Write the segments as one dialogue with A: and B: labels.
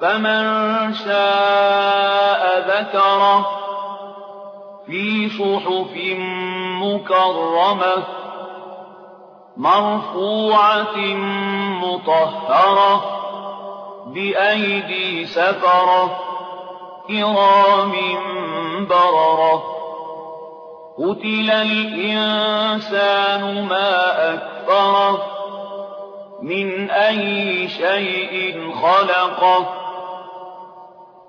A: فمن شاء ذكره في صحف مكرمة مرفوعة مطهرة بأيدي سفرة كرام بررة قتل الإنسان ما أكفره من أي شيء خلقه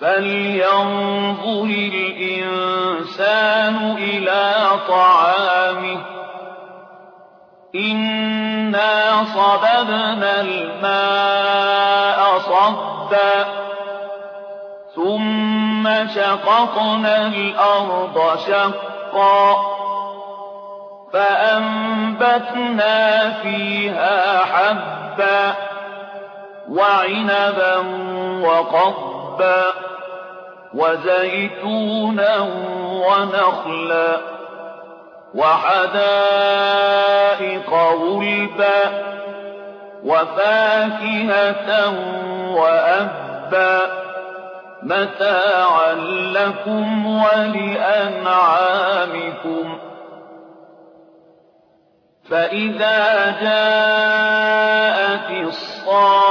A: فلينظر الإنسان إلى طعامه إنا صببنا الماء صبا ثم شققنا الأرض شقا فأنبتنا فيها حبا وعنبا وقضبا وزيتونا ونخلا وحدائق غلبا وفاكهة وأبا متاعا لكم ولأنعامكم فإذا جاءت الصاخة